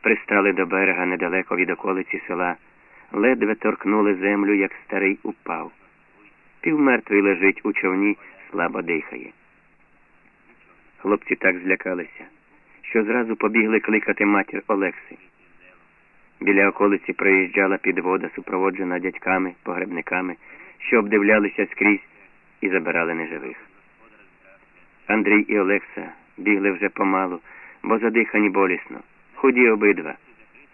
пристали до берега недалеко від околиці села, ледве торкнули землю, як старий упав. Півмертвий лежить у човні, слабо дихає. Хлопці так злякалися, що зразу побігли кликати матір Олекси. Біля околиці проїжджала підвода, супроводжена дядьками, погребниками, що обдивлялися скрізь і забирали неживих. Андрій і Олекса бігли вже помалу, бо задихані болісно, худі обидва,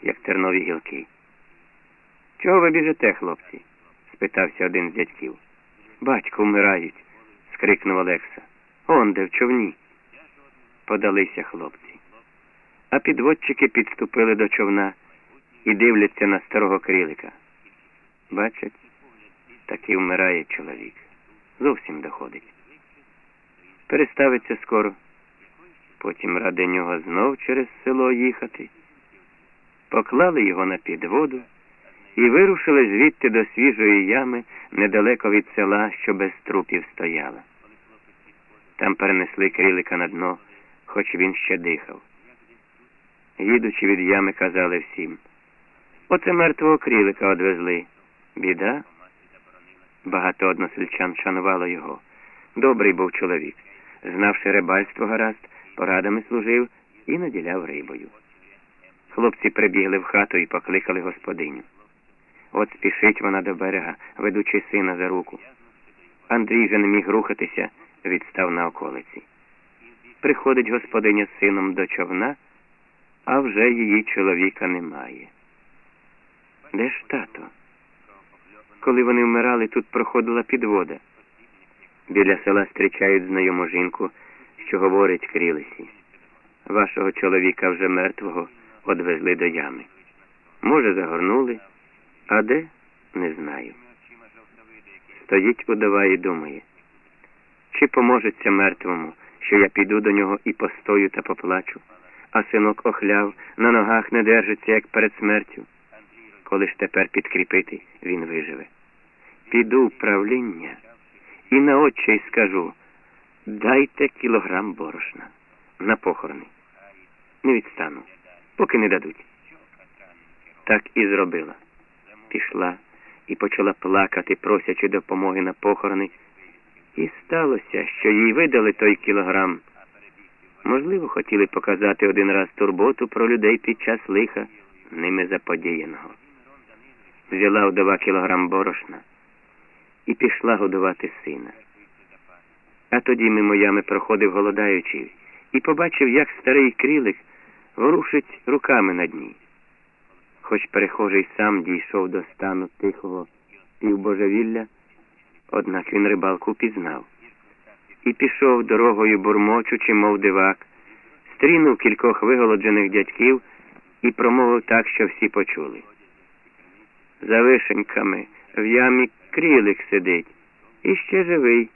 як тернові гілки. Чого ви біжите, хлопці? спитався один з дядьків. Батько вмирають, скрикнув Олекса. Он де в човні. Подалися хлопці. А підводчики підступили до човна і дивляться на старого крилика. Бачать, таки вмирає чоловік. Зовсім доходить. Переставиться скоро. Потім ради нього знов через село їхати. Поклали його на підводу і вирушили звідти до свіжої ями недалеко від села, що без трупів стояла. Там перенесли крилика на дно, хоч він ще дихав. Їдучи від ями, казали всім. Оце мертвого крилика одвезли. Біда. Багато односельчан шанувало його. Добрий був чоловік. Знавши рибальство гаразд, порадами служив і наділяв рибою. Хлопці прибігли в хату і покликали господиню. От спішить вона до берега, ведучи сина за руку. Андрій же не міг рухатися, відстав на околиці. Приходить господиня з сином до човна, а вже її чоловіка немає. Де ж тато? Коли вони вмирали, тут проходила підвода. Біля села зустрічають знайому жінку, що говорить крілесі. Вашого чоловіка вже мертвого одвезли до ями. Може, загорнули, а де не знаю. Стоїть удова і думає, чи поможеться мертвому, що я піду до нього і постою та поплачу, а синок охляв, на ногах не держиться, як перед смертю. Коли ж тепер підкріпити, він виживе. Піду в правління і на очі скажу дайте кілограм борошна на похорони. Не відстану, поки не дадуть. Так і зробила. Пішла і почала плакати, просячи допомоги на похорони. І сталося, що їй видали той кілограм. Можливо, хотіли показати один раз турботу про людей під час лиха, ними заподіяного. Взяла вдова кілограм борошна і пішла годувати сина. А тоді мимо ями проходив голодаючий і побачив, як старий крілик ворушить руками на дні. Хоч перехожий сам дійшов до стану тихого півбожевілля, однак він рибалку пізнав. І пішов дорогою бурмочучи, мов дивак, стрінув кількох виголоджених дядьків і промовив так, що всі почули. За вишеньками в ямі крілик сидить і ще живий.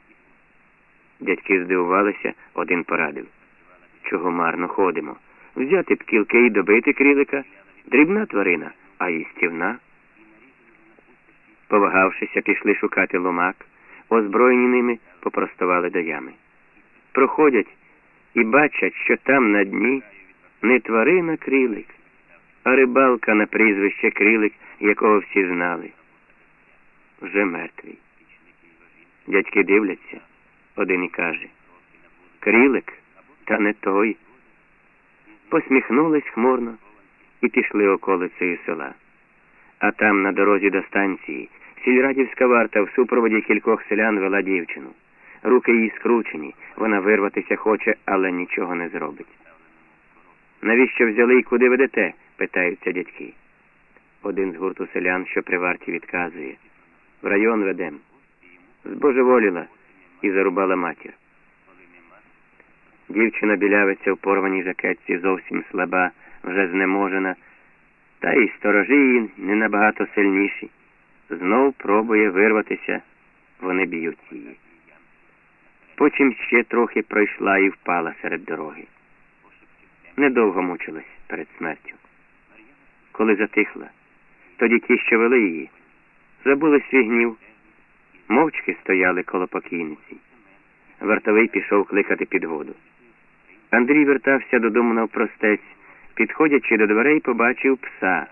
Дядьки здивувалися, один порадив. Чого марно ходимо? Взяти б кілки і добити крілика, дрібна тварина, а їстівна. Повагавшися, пішли шукати ломак, озброєні ними попростували до ями. Проходять і бачать, що там на дні не тварина крілик, а рибалка на прізвище крілик, якого всі знали. Вже мертвий. Дядьки дивляться, один і каже Крілик, та не той. Посміхнулись хмурно і пішли околицею села. А там, на дорозі до станції, сільрадівська варта в супроводі кількох селян вела дівчину. Руки її скручені, вона вирватися хоче, але нічого не зробить. Навіщо взяли і куди ведете? питаються дядьки. Один з гурту селян, що при варті відказує. В район ведем. Збожеволіла і зарубала матір. Дівчина білявиця в порваній жакетці зовсім слаба, вже знеможена, та й сторожі її не набагато сильніші. Знов пробує вирватися, вони б'ють її. Потім ще трохи пройшла і впала серед дороги. Недовго мучилась перед смертю. Коли затихла, тоді ті, що вели її, забули свій гнів, мовчки стояли коло покійниці. Вартовий пішов кликати підводу. Андрій вертався додому навпростець, підходячи до дверей, побачив пса.